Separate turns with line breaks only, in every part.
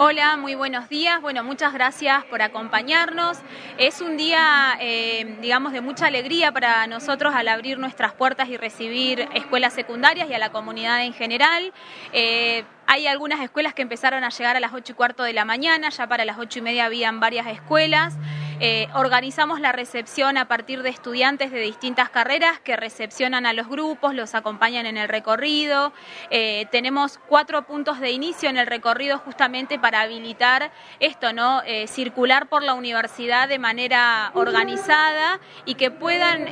Hola, muy buenos días. Bueno, muchas gracias por acompañarnos. Es un día, eh, digamos, de mucha alegría para nosotros al abrir nuestras puertas y recibir escuelas secundarias y a la comunidad en general. Eh, hay algunas escuelas que empezaron a llegar a las 8 y cuarto de la mañana, ya para las 8 y media habían varias escuelas. Eh, organizamos la recepción a partir de estudiantes de distintas carreras que recepcionan a los grupos, los acompañan en el recorrido. Eh, tenemos cuatro puntos de inicio en el recorrido justamente para habilitar esto, ¿no? Eh, circular por la universidad de manera organizada y que puedan,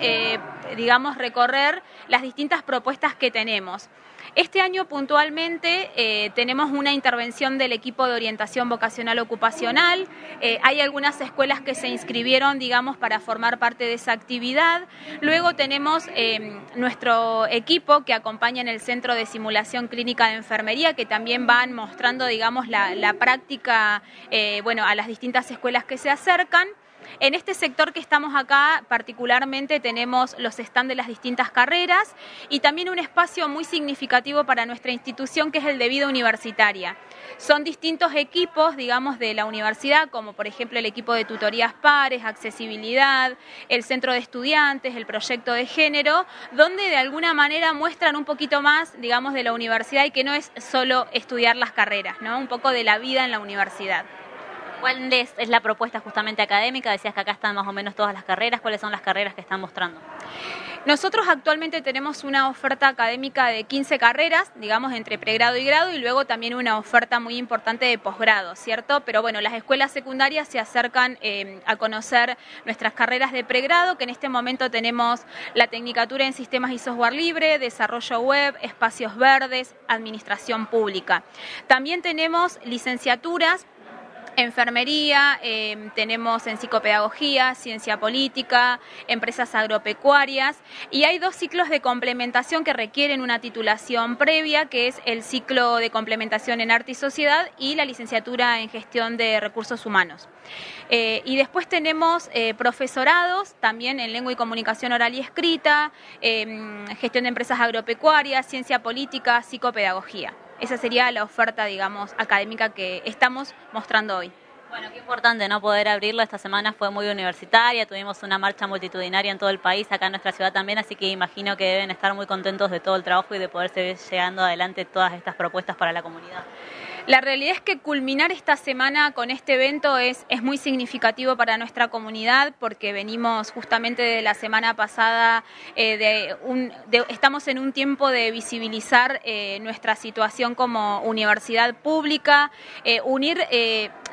digamos, recorrer las distintas propuestas que tenemos. Este año puntualmente tenemos una intervención del equipo de orientación vocacional ocupacional. Hay algunas escuelas que se inscribieron, digamos, para formar parte de esa actividad. Luego tenemos em, nuestro equipo que acompaña en el Centro de Simulación Clínica de Enfermería, que también van mostrando, digamos, la, la práctica, eh, bueno, a las distintas escuelas que se acercan. En este sector que estamos acá, particularmente tenemos los stands de las distintas carreras y también un espacio muy significativo para nuestra institución que es el de vida universitaria. Son distintos equipos, digamos, de la universidad, como por ejemplo el equipo de tutorías pares, accesibilidad, el centro de estudiantes, el proyecto de género, donde de alguna manera muestran un poquito más, digamos, de la universidad y que no es solo estudiar las carreras, ¿no? Un poco de la vida en la universidad.
¿Cuál es, la propuesta justamente académica? Decías que acá están más o menos todas las carreras. ¿Cuáles son las carreras que están mostrando?
Nosotros actualmente tenemos una oferta académica de 15 carreras, digamos, entre pregrado y grado, y luego también una oferta muy importante de posgrado, ¿cierto? Pero bueno, las escuelas secundarias se acercan eh, a conocer nuestras carreras de pregrado, que en este momento tenemos la Tecnicatura en Sistemas y Software Libre, Desarrollo Web, Espacios Verdes, Administración Pública. También tenemos licenciaturas enfermería, em, tenemos en psicopedagogía, ciencia política, empresas agropecuarias y hay dos ciclos de complementación que requieren una titulación previa, que es el ciclo de complementación en arte y sociedad y la licenciatura en gestión de recursos humanos. Eh, y después tenemos eh, profesorados también en lengua y comunicación oral y escrita, gestión de empresas agropecuarias, ciencia política, psicopedagogía. Esa sería la oferta, digamos, académica que estamos mostrando hoy.
Bueno, qué importante no poder abrirlo. Esta semana fue muy universitaria, tuvimos una marcha multitudinaria en todo el país, acá en nuestra ciudad también, así que imagino que deben estar muy contentos de todo el trabajo y de poder seguir llegando adelante todas estas propuestas para la comunidad.
La realidad es que culminar esta semana con este evento es, es muy significativo para nuestra comunidad porque venimos justamente de la semana pasada, eh, estamos en un tiempo de visibilizar eh, nuestra situación como universidad pública, eh, unir,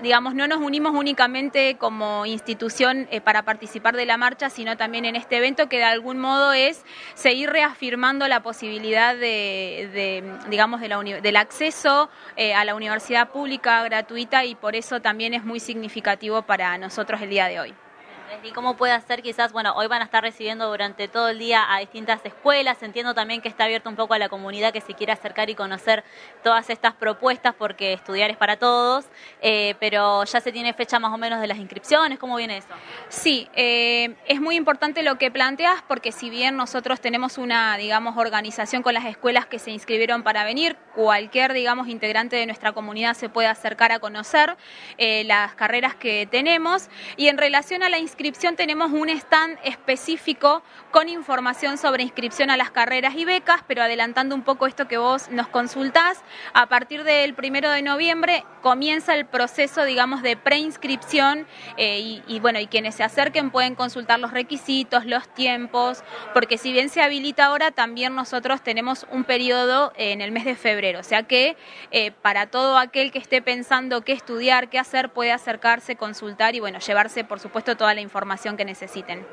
digamos, no nos unimos únicamente como institución para participar de la marcha, sino también en este evento que de algún modo es seguir reafirmando la posibilidad de, digamos, del acceso a la universidad universidad pública, gratuita y por eso también es muy significativo para nosotros el día de hoy.
¿Y cómo puede hacer quizás, bueno, hoy van a estar recibiendo durante todo el día a distintas escuelas, entiendo también que está abierto un poco a la comunidad que se quiere acercar y conocer todas estas propuestas porque estudiar es para todos, eh, pero ya se tiene fecha más o menos de las inscripciones, ¿cómo viene eso?
Sí, eh, es muy importante lo que planteas porque si bien nosotros tenemos una, digamos, organización con las escuelas que se inscribieron para venir, cualquier, digamos, integrante de nuestra comunidad se puede acercar a conocer eh, las carreras que tenemos. Y en relación a la inscripción tenemos un stand específico con información sobre inscripción a las carreras y becas, pero adelantando un poco esto que vos nos consultás, a partir del primero de noviembre comienza el proceso, digamos, de preinscripción eh, y, bueno, y quienes se acerquen pueden consultar los requisitos, los tiempos, porque si bien se habilita ahora, también nosotros tenemos un periodo en el mes de febrero, o sea que eh, para todo aquel que esté pensando qué estudiar, qué hacer, puede acercarse, consultar y bueno, llevarse por supuesto toda la información información que necesiten.